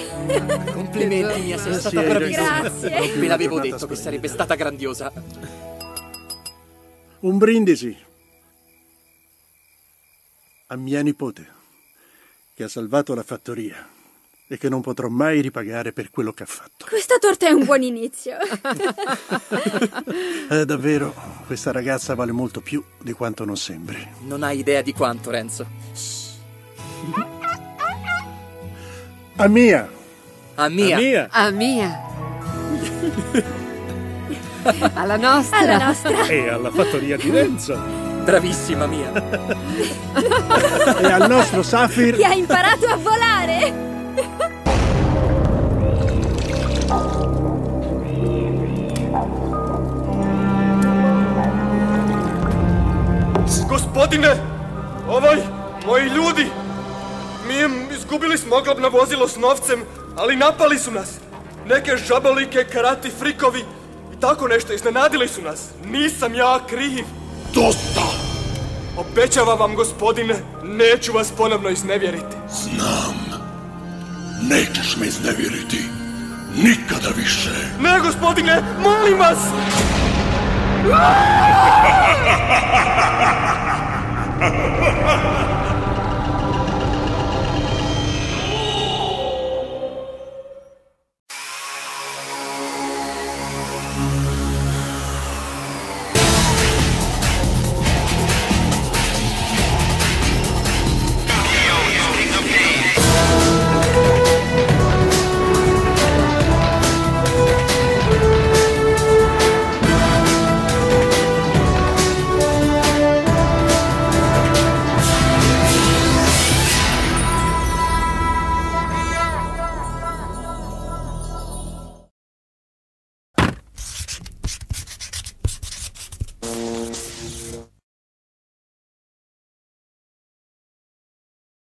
Complimenti, mia, sei Sì, stata bravissima. Grazie. Ve l'avevo detto che sarebbe stata grandiosa. Un brindisi a mia nipote, che ha salvato la fattoria e che non potrò mai ripagare per quello che ha fatto. Questa torta è un buon inizio. Eh, davvero, questa ragazza vale molto più di quanto non sembri. Non hai idea di quanto, Renzo. A mia! A mia. Mia. A mia. Alla nostra. Alla nostra. E alla fattoria di Renzo. Bravissima mia. E al nostro Safir Chi ha imparato a volare? Gospodine, ovaj, moji ljudi, mi izgubili smo oglobno vozilo s novcem, ali napali su nas. Neke žabolike, karati, frikovi i tako nešto, iznenadili su nas. Nisam ja kriv. Dosta! Obećavam vam, gospodine, neću vas ponovno iznevjeriti. Znam. Nećeš me iznevjeriti. Nikada više. Ne, gospodine, molim vas! Bye.